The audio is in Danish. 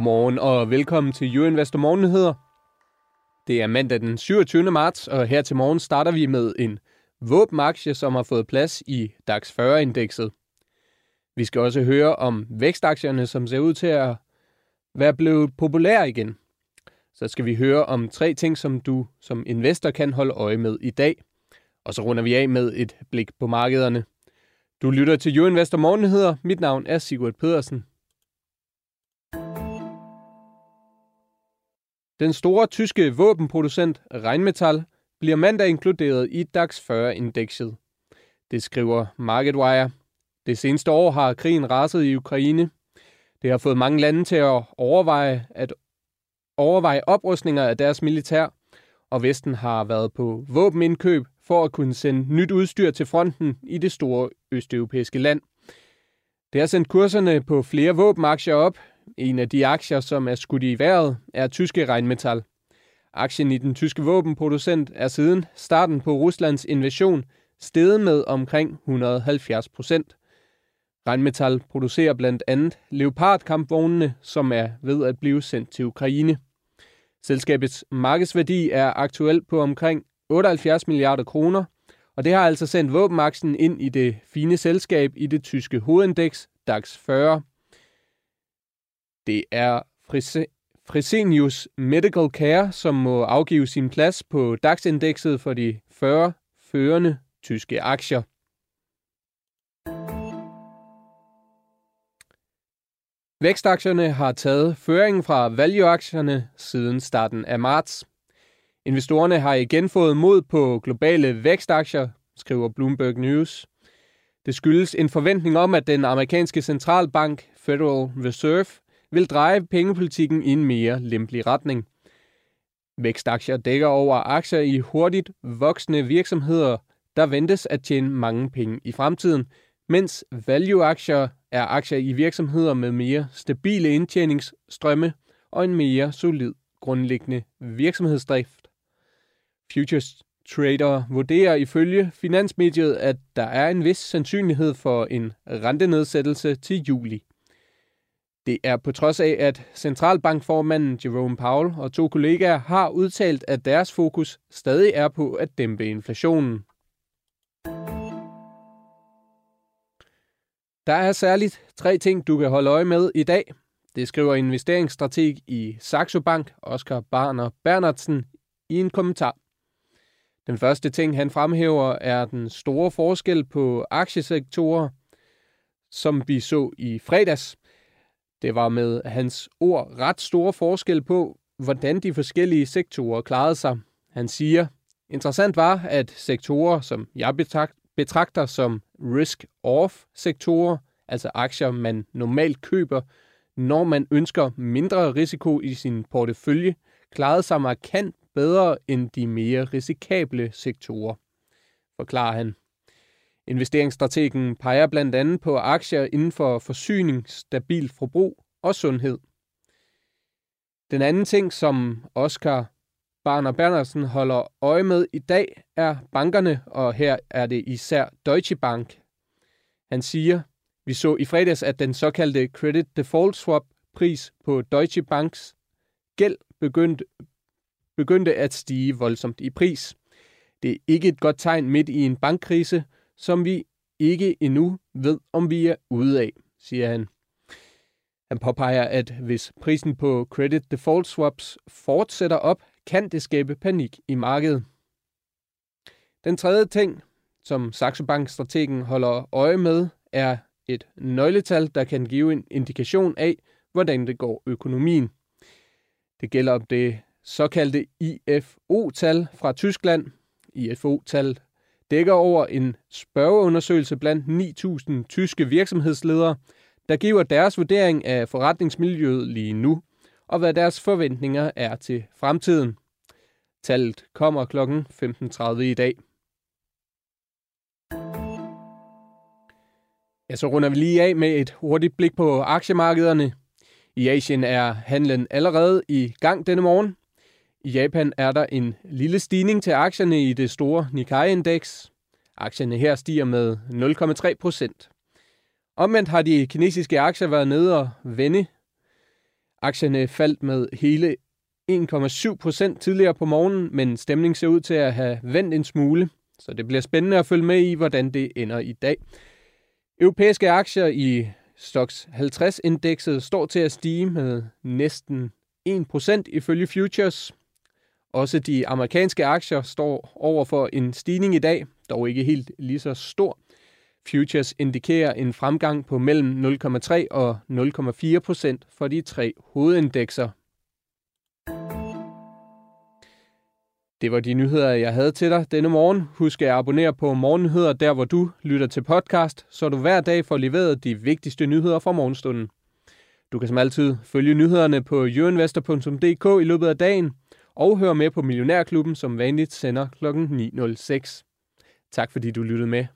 Godmorgen og velkommen til Jørgen Investor Morgennyheder. Det er mandag den 27. marts, og her til morgen starter vi med en våbenaktie, som har fået plads i DAX 40-indekset. Vi skal også høre om vækstaktierne, som ser ud til at være blevet populære igen. Så skal vi høre om tre ting, som du som investor kan holde øje med i dag. Og så runder vi af med et blik på markederne. Du lytter til Jørgen Investor Morgennyheder. Mit navn er Sigurd Pedersen. Den store tyske våbenproducent Rheinmetall bliver mandag inkluderet i DAX 40-indekset. Det skriver MarketWire. Det seneste år har krigen raset i Ukraine. Det har fået mange lande til at overveje at overveje oprustninger af deres militær, og Vesten har været på våbenindkøb for at kunne sende nyt udstyr til fronten i det store østeuropæiske land. Det har sendt kurserne på flere våbenaktier op, en af de aktier, som er skudt i vejret, er tyske Rheinmetall. Aktien i den tyske våbenproducent er siden starten på Ruslands invasion steget med omkring 170 procent. Rheinmetall producerer blandt andet Leopard-kampvognene, som er ved at blive sendt til Ukraine. Selskabets markedsværdi er aktuelt på omkring 78 milliarder kroner, og det har altså sendt våbenaksen ind i det fine selskab i det tyske hovedindeks DAX 40. Det er Fresenius Medical Care, som må afgive sin plads på DAX-indekset for de 40 førende tyske aktier. Vækstaktierne har taget føringen fra value-aktierne siden starten af marts. Investorerne har igen fået mod på globale vækstaktier, skriver Bloomberg News. Det skyldes en forventning om, at den amerikanske centralbank Federal Reserve vil dreje pengepolitikken i en mere lempelig retning. Vækstaktier dækker over aktier i hurtigt voksende virksomheder, der ventes at tjene mange penge i fremtiden, mens value-aktier er aktier i virksomheder med mere stabile indtjeningsstrømme og en mere solid grundlæggende virksomhedsdrift. Futures Trader vurderer ifølge Finansmediet, at der er en vis sandsynlighed for en rentenedsættelse til juli. Det er på trods af, at centralbankformanden Jerome Powell og to kollegaer har udtalt, at deres fokus stadig er på at dæmpe inflationen. Der er særligt tre ting, du kan holde øje med i dag. Det skriver investeringsstrateg i Saxo Bank, Oscar Barner Bernardsen, i en kommentar. Den første ting, han fremhæver, er den store forskel på aktiesektorer, som vi så i fredags. Det var med hans ord ret store forskel på, hvordan de forskellige sektorer klarede sig. Han siger, interessant var, at sektorer, som jeg betragter som risk-off-sektorer, altså aktier, man normalt køber, når man ønsker mindre risiko i sin portefølje, klarede sig markant bedre end de mere risikable sektorer, forklarer han. Investeringsstrategen peger blandt andet på aktier inden for forsyning, stabil forbrug og sundhed. Den anden ting, som Oscar Barner Bernersen holder øje med i dag, er bankerne, og her er det især Deutsche Bank. Han siger, vi så i fredags, at den såkaldte Credit Default Swap pris på Deutsche Banks gæld begyndte, begyndte at stige voldsomt i pris. Det er ikke et godt tegn midt i en bankkrise, som vi ikke endnu ved, om vi er ude af, siger han. Han påpeger, at hvis prisen på credit default swaps fortsætter op, kan det skabe panik i markedet. Den tredje ting, som Saxo Bank-strategen holder øje med, er et nøgletal, der kan give en indikation af, hvordan det går økonomien. Det gælder om det såkaldte IFO-tal fra Tyskland. IFO-tal dækker over en spørgeundersøgelse blandt 9.000 tyske virksomhedsledere, der giver deres vurdering af forretningsmiljøet lige nu, og hvad deres forventninger er til fremtiden. Tallet kommer kl. 15.30 i dag. Ja, så runder vi lige af med et hurtigt blik på aktiemarkederne. I Asien er handlen allerede i gang denne morgen. I Japan er der en lille stigning til aktierne i det store Nikkei-indeks. Aktierne her stiger med 0,3 procent. Omvendt har de kinesiske aktier været nede og vende. Aktierne faldt med hele 1,7 procent tidligere på morgenen, men stemningen ser ud til at have vendt en smule, så det bliver spændende at følge med i, hvordan det ender i dag. Europæiske aktier i Stoxx 50-indekset står til at stige med næsten 1% ifølge Futures. Også de amerikanske aktier står over for en stigning i dag, dog ikke helt lige så stor. Futures indikerer en fremgang på mellem 0,3 og 0,4 procent for de tre hovedindekser. Det var de nyheder, jeg havde til dig denne morgen. Husk at abonnere på Morgennyheder, der hvor du lytter til podcast, så du hver dag får leveret de vigtigste nyheder fra morgenstunden. Du kan som altid følge nyhederne på jørinvestor.dk i løbet af dagen, og hør med på Millionærklubben, som vanligt sender kl. 9.06. Tak fordi du lyttede med.